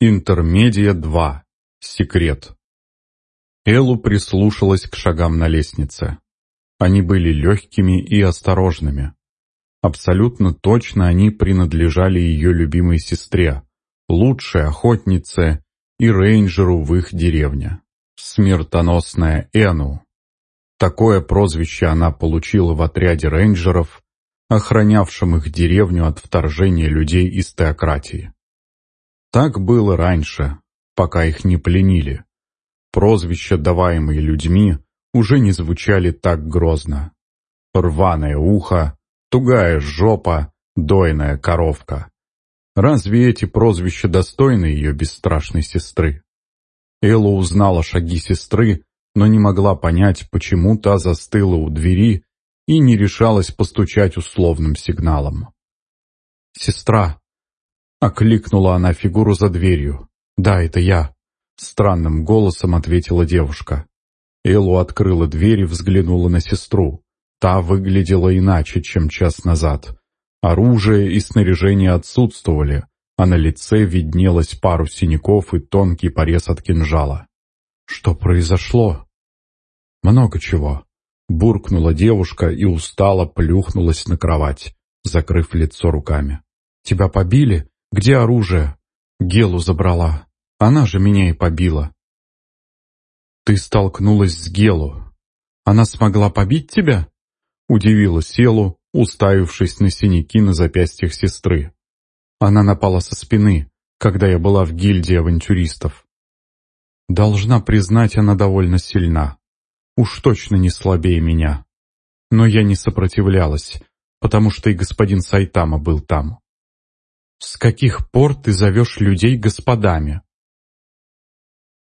Интермедия 2. Секрет. Элу прислушалась к шагам на лестнице. Они были легкими и осторожными. Абсолютно точно они принадлежали ее любимой сестре, лучшей охотнице и рейнджеру в их деревне. Смертоносная Эну. Такое прозвище она получила в отряде рейнджеров, охранявшем их деревню от вторжения людей из теократии. Так было раньше, пока их не пленили. Прозвища, даваемые людьми, уже не звучали так грозно. Рваное ухо, тугая жопа, дойная коровка. Разве эти прозвища достойны ее бесстрашной сестры? Элла узнала шаги сестры, но не могла понять, почему та застыла у двери и не решалась постучать условным сигналом. «Сестра!» Окликнула она фигуру за дверью. «Да, это я», — странным голосом ответила девушка. Элу открыла дверь и взглянула на сестру. Та выглядела иначе, чем час назад. Оружие и снаряжение отсутствовали, а на лице виднелось пару синяков и тонкий порез от кинжала. «Что произошло?» «Много чего», — буркнула девушка и устало плюхнулась на кровать, закрыв лицо руками. «Тебя побили где оружие? Гелу забрала. Она же меня и побила. Ты столкнулась с Гелу. Она смогла побить тебя? Удивила Селу, уставившись на синяки на запястьях сестры. Она напала со спины, когда я была в гильдии авантюристов. Должна признать, она довольно сильна. Уж точно не слабее меня. Но я не сопротивлялась, потому что и господин Сайтама был там. С каких пор ты зовешь людей господами?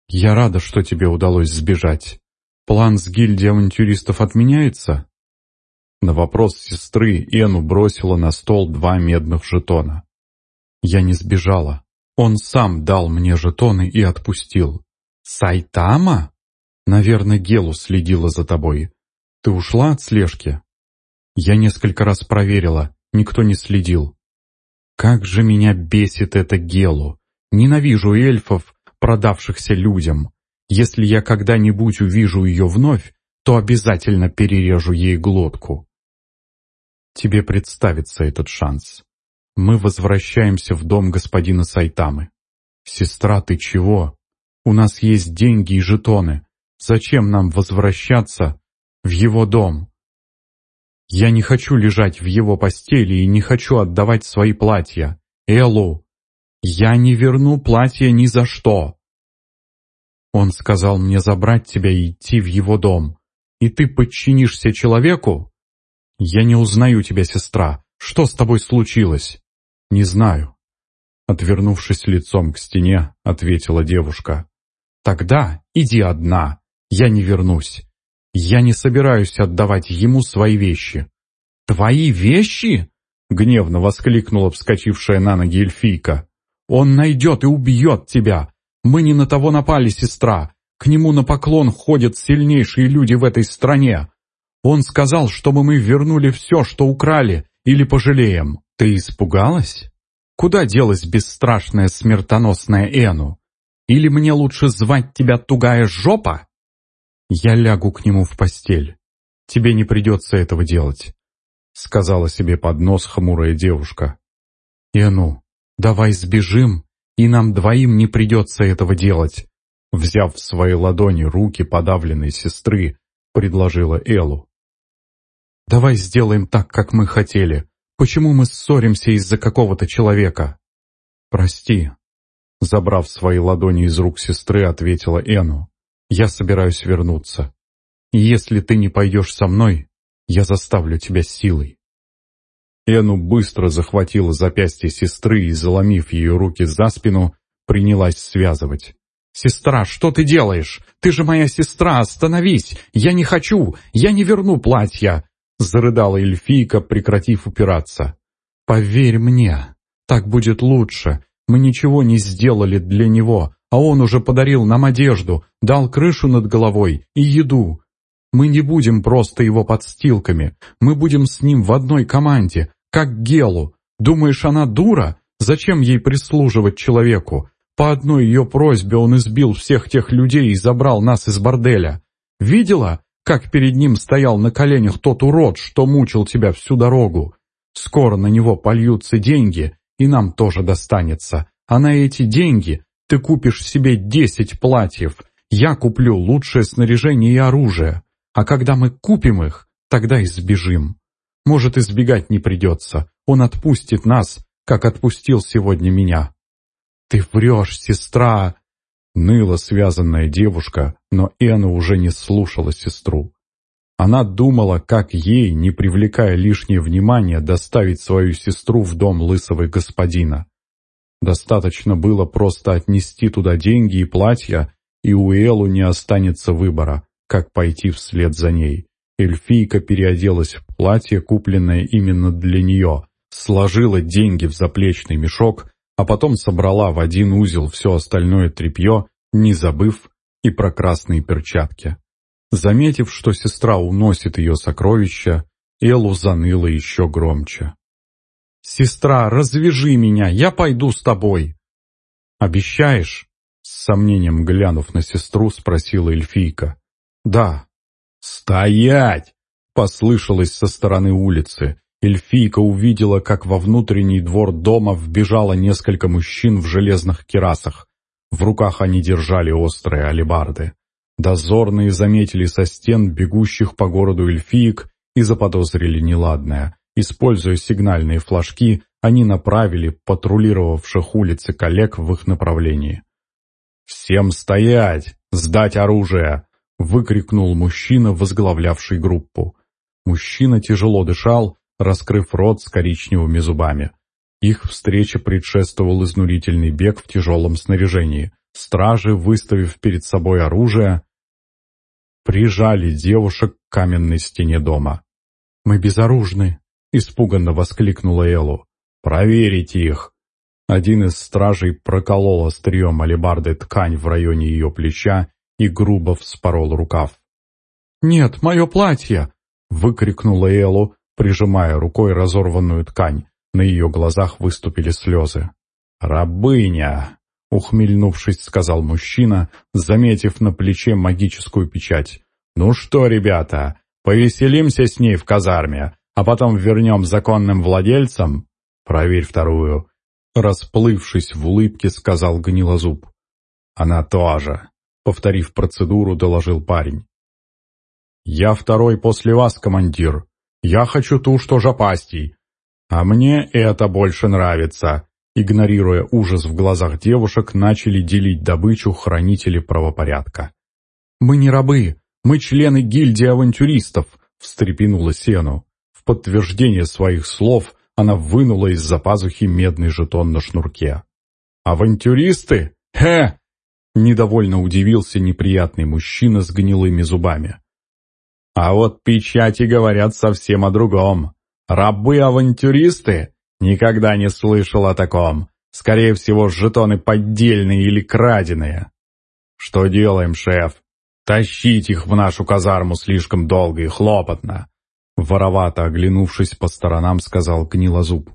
Я рада, что тебе удалось сбежать. План с гильдией авантюристов отменяется? На вопрос сестры Эну бросила на стол два медных жетона. Я не сбежала. Он сам дал мне жетоны и отпустил. Сайтама? Наверное, Гелу следила за тобой. Ты ушла от слежки? Я несколько раз проверила, никто не следил. Как же меня бесит это Гелу! Ненавижу эльфов, продавшихся людям. Если я когда-нибудь увижу ее вновь, то обязательно перережу ей глотку. Тебе представится этот шанс. Мы возвращаемся в дом господина Сайтамы. Сестра, ты чего? У нас есть деньги и жетоны. Зачем нам возвращаться в его дом? Я не хочу лежать в его постели и не хочу отдавать свои платья. Эллу, я не верну платье ни за что. Он сказал мне забрать тебя и идти в его дом. И ты подчинишься человеку? Я не узнаю тебя, сестра. Что с тобой случилось? Не знаю. Отвернувшись лицом к стене, ответила девушка. Тогда иди одна. Я не вернусь. Я не собираюсь отдавать ему свои вещи». «Твои вещи?» — гневно воскликнула вскочившая на ноги эльфийка. «Он найдет и убьет тебя! Мы не на того напали, сестра! К нему на поклон ходят сильнейшие люди в этой стране! Он сказал, чтобы мы вернули все, что украли, или пожалеем. Ты испугалась? Куда делась бесстрашная смертоносная Эну? Или мне лучше звать тебя тугая жопа?» «Я лягу к нему в постель. Тебе не придется этого делать», — сказала себе под нос хмурая девушка. «И ну, давай сбежим, и нам двоим не придется этого делать», взяв в свои ладони руки подавленной сестры, предложила Элу. «Давай сделаем так, как мы хотели. Почему мы ссоримся из-за какого-то человека?» «Прости», — забрав свои ладони из рук сестры, ответила Эну. Я собираюсь вернуться. Если ты не пойдешь со мной, я заставлю тебя силой». Эну быстро захватила запястье сестры и, заломив ее руки за спину, принялась связывать. «Сестра, что ты делаешь? Ты же моя сестра, остановись! Я не хочу! Я не верну платья!» Зарыдала эльфийка, прекратив упираться. «Поверь мне, так будет лучше. Мы ничего не сделали для него, а он уже подарил нам одежду, дал крышу над головой и еду. Мы не будем просто его подстилками, мы будем с ним в одной команде, как Гелу. Думаешь, она дура? Зачем ей прислуживать человеку? По одной ее просьбе он избил всех тех людей и забрал нас из борделя. Видела, как перед ним стоял на коленях тот урод, что мучил тебя всю дорогу? Скоро на него польются деньги, и нам тоже достанется. А на эти деньги ты купишь себе десять платьев. Я куплю лучшее снаряжение и оружие. А когда мы купим их, тогда и сбежим. Может, избегать не придется. Он отпустит нас, как отпустил сегодня меня. «Ты врешь, сестра!» Ныла связанная девушка, но Эна уже не слушала сестру. Она думала, как ей, не привлекая лишнее внимание, доставить свою сестру в дом лысого господина. Достаточно было просто отнести туда деньги и платья, и у Элу не останется выбора, как пойти вслед за ней. Эльфийка переоделась в платье, купленное именно для нее, сложила деньги в заплечный мешок а потом собрала в один узел все остальное тряпье, не забыв и про красные перчатки. Заметив, что сестра уносит ее сокровища, Элу заныла еще громче. «Сестра, развяжи меня, я пойду с тобой!» «Обещаешь?» С сомнением глянув на сестру, спросила эльфийка. «Да». «Стоять!» — послышалось со стороны улицы, Эльфийка увидела, как во внутренний двор дома вбежало несколько мужчин в железных керасах. В руках они держали острые алебарды. Дозорные заметили со стен бегущих по городу эльфиек и заподозрили неладное. Используя сигнальные флажки, они направили патрулировавших улицы коллег в их направлении. «Всем стоять! Сдать оружие!» — выкрикнул мужчина, возглавлявший группу. Мужчина тяжело дышал, раскрыв рот с коричневыми зубами. Их встрече предшествовал изнурительный бег в тяжелом снаряжении. Стражи, выставив перед собой оружие, прижали девушек к каменной стене дома. «Мы безоружны!» — испуганно воскликнула Элу. «Проверите их!» Один из стражей проколол острием алебарды ткань в районе ее плеча и грубо вспорол рукав. «Нет, мое платье!» — выкрикнула Элу, прижимая рукой разорванную ткань. На ее глазах выступили слезы. «Рабыня!» — ухмельнувшись, сказал мужчина, заметив на плече магическую печать. «Ну что, ребята, повеселимся с ней в казарме, а потом вернем законным владельцам?» «Проверь вторую», — расплывшись в улыбке, сказал Гнилозуб. «Она тоже», — повторив процедуру, доложил парень. «Я второй после вас, командир», я хочу ту, что жопастей. А мне это больше нравится. Игнорируя ужас в глазах девушек, начали делить добычу хранители правопорядка. «Мы не рабы, мы члены гильдии авантюристов», — встрепенула Сену. Подтверждение своих слов она вынула из-за пазухи медный жетон на шнурке. «Авантюристы? Хе!» Недовольно удивился неприятный мужчина с гнилыми зубами. А вот печати говорят совсем о другом. Рабы-авантюристы? Никогда не слышал о таком. Скорее всего, жетоны поддельные или краденые. Что делаем, шеф? Тащить их в нашу казарму слишком долго и хлопотно. Воровато оглянувшись по сторонам, сказал Гнилозуб.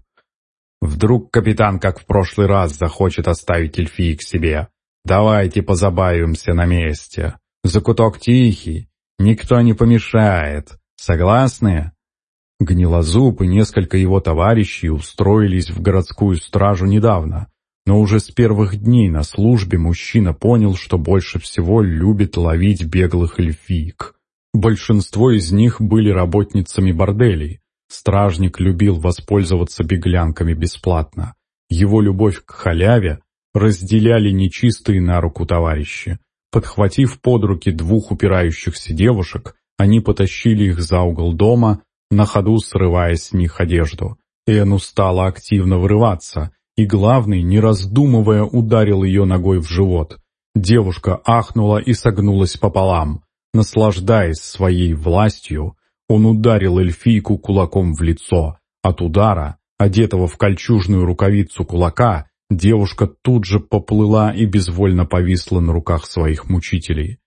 Вдруг капитан, как в прошлый раз, захочет оставить эльфии к себе. Давайте позабавимся на месте. Закуток тихий, Никто не помешает. Согласны?» Гнилозуб и несколько его товарищей устроились в городскую стражу недавно, но уже с первых дней на службе мужчина понял, что больше всего любит ловить беглых эльфиек. Большинство из них были работницами борделей. Стражник любил воспользоваться беглянками бесплатно. Его любовь к халяве разделяли нечистые на руку товарищи. Подхватив под руки двух упирающихся девушек, они потащили их за угол дома, на ходу срывая с них одежду. Эну стала активно вырываться, и главный, не раздумывая, ударил ее ногой в живот. Девушка ахнула и согнулась пополам. Наслаждаясь своей властью, он ударил эльфийку кулаком в лицо. От удара, одетого в кольчужную рукавицу кулака, Девушка тут же поплыла и безвольно повисла на руках своих мучителей.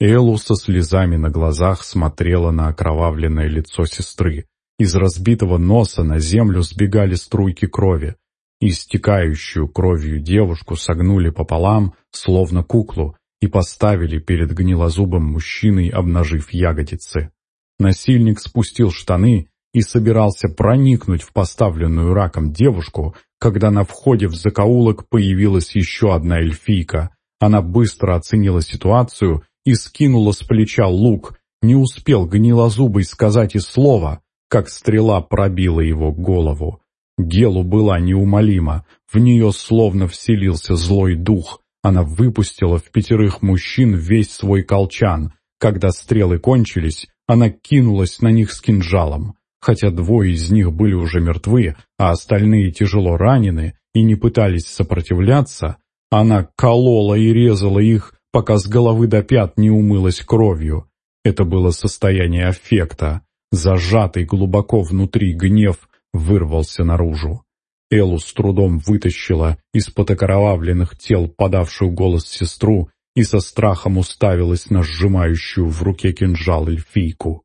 Элу со слезами на глазах смотрела на окровавленное лицо сестры. Из разбитого носа на землю сбегали струйки крови. Истекающую кровью девушку согнули пополам, словно куклу, и поставили перед гнилозубым мужчиной, обнажив ягодицы. Насильник спустил штаны и собирался проникнуть в поставленную раком девушку, когда на входе в закоулок появилась еще одна эльфийка. Она быстро оценила ситуацию и скинула с плеча лук. Не успел гнилозубый сказать и слова, как стрела пробила его голову. Гелу была неумолима, в нее словно вселился злой дух. Она выпустила в пятерых мужчин весь свой колчан. Когда стрелы кончились, она кинулась на них с кинжалом. Хотя двое из них были уже мертвы, а остальные тяжело ранены и не пытались сопротивляться, она колола и резала их, пока с головы до пят не умылась кровью. Это было состояние аффекта. Зажатый глубоко внутри гнев вырвался наружу. Элу с трудом вытащила из-под окровавленных тел подавшую голос сестру и со страхом уставилась на сжимающую в руке кинжал эльфийку.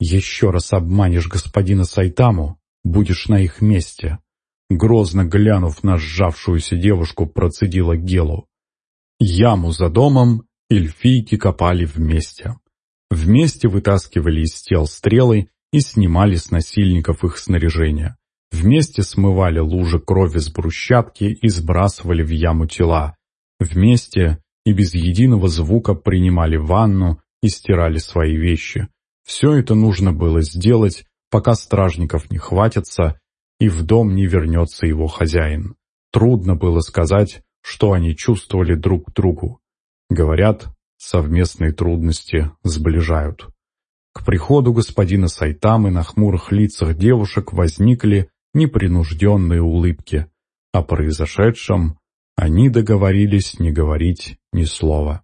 «Еще раз обманешь господина Сайтаму, будешь на их месте», грозно глянув на сжавшуюся девушку, процедила Гелу. Яму за домом эльфийки копали вместе. Вместе вытаскивали из тел стрелы и снимали с насильников их снаряжение. Вместе смывали лужи крови с брусчатки и сбрасывали в яму тела. Вместе и без единого звука принимали ванну и стирали свои вещи. Все это нужно было сделать, пока стражников не хватится и в дом не вернется его хозяин. Трудно было сказать, что они чувствовали друг к другу. Говорят, совместные трудности сближают. К приходу господина Сайтамы на хмурых лицах девушек возникли непринужденные улыбки. О произошедшем они договорились не говорить ни слова.